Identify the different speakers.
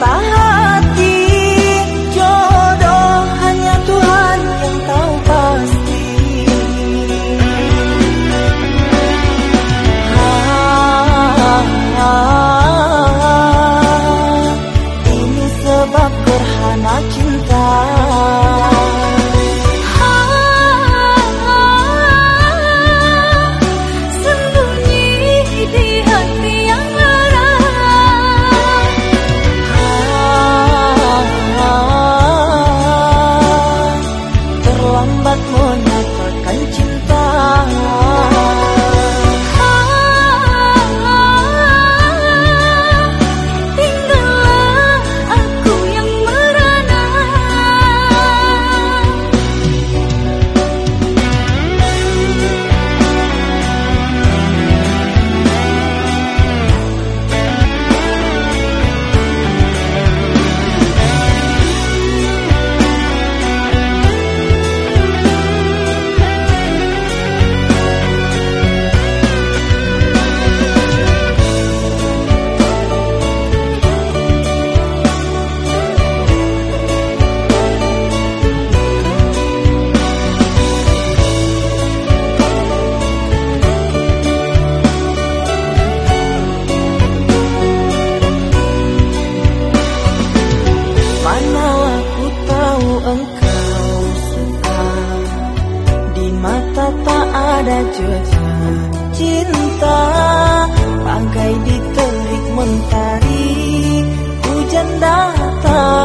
Speaker 1: 吧。sifatmu tak
Speaker 2: ada jejak cinta? Bangkai diterik mentari Hujan datang.